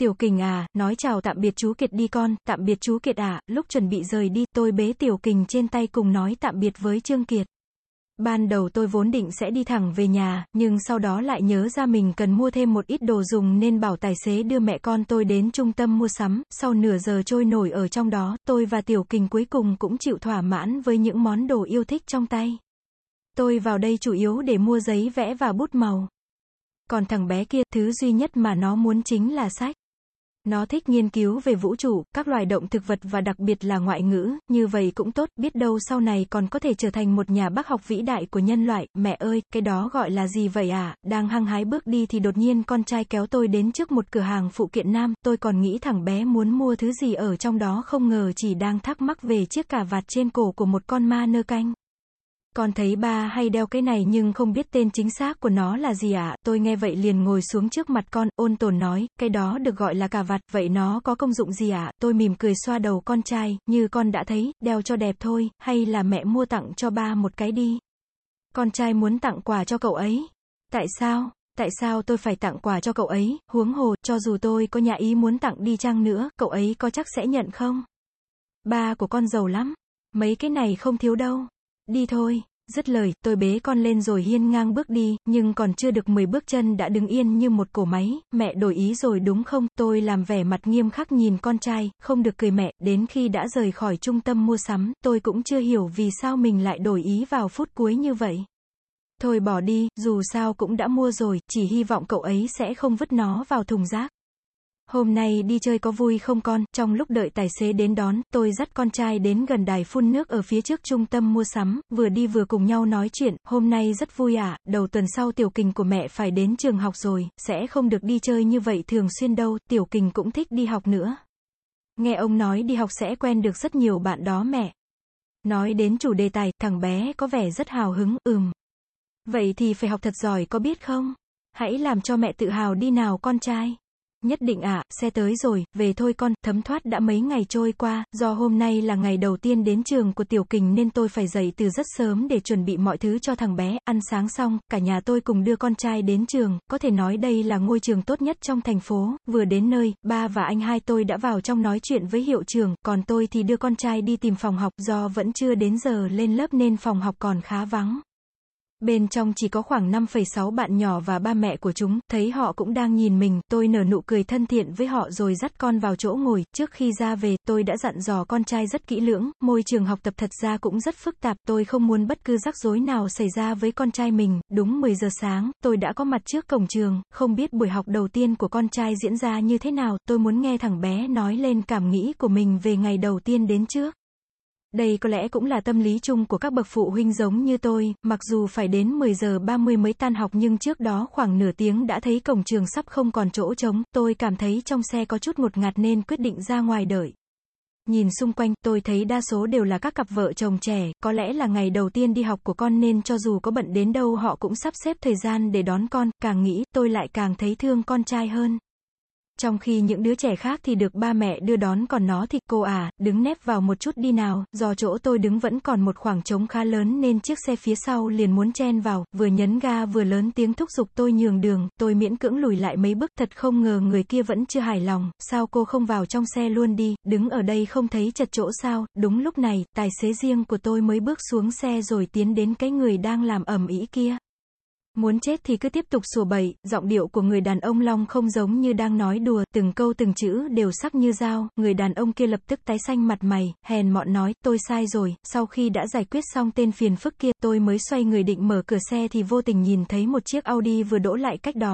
Tiểu Kình à, nói chào tạm biệt chú Kiệt đi con, tạm biệt chú Kiệt à, lúc chuẩn bị rời đi, tôi bế Tiểu Kình trên tay cùng nói tạm biệt với Trương Kiệt. Ban đầu tôi vốn định sẽ đi thẳng về nhà, nhưng sau đó lại nhớ ra mình cần mua thêm một ít đồ dùng nên bảo tài xế đưa mẹ con tôi đến trung tâm mua sắm, sau nửa giờ trôi nổi ở trong đó, tôi và Tiểu Kình cuối cùng cũng chịu thỏa mãn với những món đồ yêu thích trong tay. Tôi vào đây chủ yếu để mua giấy vẽ và bút màu. Còn thằng bé kia, thứ duy nhất mà nó muốn chính là sách. Nó thích nghiên cứu về vũ trụ, các loài động thực vật và đặc biệt là ngoại ngữ, như vậy cũng tốt, biết đâu sau này còn có thể trở thành một nhà bác học vĩ đại của nhân loại. Mẹ ơi, cái đó gọi là gì vậy à? Đang hăng hái bước đi thì đột nhiên con trai kéo tôi đến trước một cửa hàng phụ kiện nam, tôi còn nghĩ thằng bé muốn mua thứ gì ở trong đó không ngờ chỉ đang thắc mắc về chiếc cà vạt trên cổ của một con ma nơ canh. Con thấy ba hay đeo cái này nhưng không biết tên chính xác của nó là gì ạ, à? tôi nghe vậy liền ngồi xuống trước mặt con, ôn tồn nói, cái đó được gọi là cà vạt, vậy nó có công dụng gì ạ, à? tôi mỉm cười xoa đầu con trai, như con đã thấy, đeo cho đẹp thôi, hay là mẹ mua tặng cho ba một cái đi. Con trai muốn tặng quà cho cậu ấy. Tại sao? Tại sao tôi phải tặng quà cho cậu ấy, huống hồ, cho dù tôi có nhà ý muốn tặng đi chăng nữa, cậu ấy có chắc sẽ nhận không? Ba của con giàu lắm. Mấy cái này không thiếu đâu. Đi thôi. Dứt lời, tôi bế con lên rồi hiên ngang bước đi, nhưng còn chưa được 10 bước chân đã đứng yên như một cổ máy, mẹ đổi ý rồi đúng không, tôi làm vẻ mặt nghiêm khắc nhìn con trai, không được cười mẹ, đến khi đã rời khỏi trung tâm mua sắm, tôi cũng chưa hiểu vì sao mình lại đổi ý vào phút cuối như vậy. Thôi bỏ đi, dù sao cũng đã mua rồi, chỉ hy vọng cậu ấy sẽ không vứt nó vào thùng rác. Hôm nay đi chơi có vui không con? Trong lúc đợi tài xế đến đón, tôi dắt con trai đến gần đài phun nước ở phía trước trung tâm mua sắm, vừa đi vừa cùng nhau nói chuyện, hôm nay rất vui ạ, à, đầu tuần sau tiểu kình của mẹ phải đến trường học rồi, sẽ không được đi chơi như vậy thường xuyên đâu, tiểu kình cũng thích đi học nữa. Nghe ông nói đi học sẽ quen được rất nhiều bạn đó mẹ. Nói đến chủ đề tài, thằng bé có vẻ rất hào hứng, ừm. Vậy thì phải học thật giỏi có biết không? Hãy làm cho mẹ tự hào đi nào con trai. Nhất định ạ, à, xe tới rồi, về thôi con, thấm thoát đã mấy ngày trôi qua, do hôm nay là ngày đầu tiên đến trường của Tiểu Kình nên tôi phải dậy từ rất sớm để chuẩn bị mọi thứ cho thằng bé, ăn sáng xong, cả nhà tôi cùng đưa con trai đến trường, có thể nói đây là ngôi trường tốt nhất trong thành phố, vừa đến nơi, ba và anh hai tôi đã vào trong nói chuyện với hiệu trưởng, còn tôi thì đưa con trai đi tìm phòng học, do vẫn chưa đến giờ lên lớp nên phòng học còn khá vắng. Bên trong chỉ có khoảng 5,6 bạn nhỏ và ba mẹ của chúng, thấy họ cũng đang nhìn mình, tôi nở nụ cười thân thiện với họ rồi dắt con vào chỗ ngồi, trước khi ra về, tôi đã dặn dò con trai rất kỹ lưỡng, môi trường học tập thật ra cũng rất phức tạp, tôi không muốn bất cứ rắc rối nào xảy ra với con trai mình, đúng 10 giờ sáng, tôi đã có mặt trước cổng trường, không biết buổi học đầu tiên của con trai diễn ra như thế nào, tôi muốn nghe thằng bé nói lên cảm nghĩ của mình về ngày đầu tiên đến trước. Đây có lẽ cũng là tâm lý chung của các bậc phụ huynh giống như tôi, mặc dù phải đến 10 giờ 30 mới tan học nhưng trước đó khoảng nửa tiếng đã thấy cổng trường sắp không còn chỗ trống, tôi cảm thấy trong xe có chút một ngạt nên quyết định ra ngoài đợi. Nhìn xung quanh, tôi thấy đa số đều là các cặp vợ chồng trẻ, có lẽ là ngày đầu tiên đi học của con nên cho dù có bận đến đâu họ cũng sắp xếp thời gian để đón con, càng nghĩ, tôi lại càng thấy thương con trai hơn. Trong khi những đứa trẻ khác thì được ba mẹ đưa đón còn nó thì cô à, đứng nép vào một chút đi nào, do chỗ tôi đứng vẫn còn một khoảng trống khá lớn nên chiếc xe phía sau liền muốn chen vào, vừa nhấn ga vừa lớn tiếng thúc giục tôi nhường đường, tôi miễn cưỡng lùi lại mấy bước thật không ngờ người kia vẫn chưa hài lòng, sao cô không vào trong xe luôn đi, đứng ở đây không thấy chật chỗ sao, đúng lúc này, tài xế riêng của tôi mới bước xuống xe rồi tiến đến cái người đang làm ẩm ý kia. Muốn chết thì cứ tiếp tục sủa bậy, giọng điệu của người đàn ông Long không giống như đang nói đùa, từng câu từng chữ đều sắc như dao, người đàn ông kia lập tức tái xanh mặt mày, hèn mọn nói, tôi sai rồi, sau khi đã giải quyết xong tên phiền phức kia, tôi mới xoay người định mở cửa xe thì vô tình nhìn thấy một chiếc Audi vừa đỗ lại cách đó,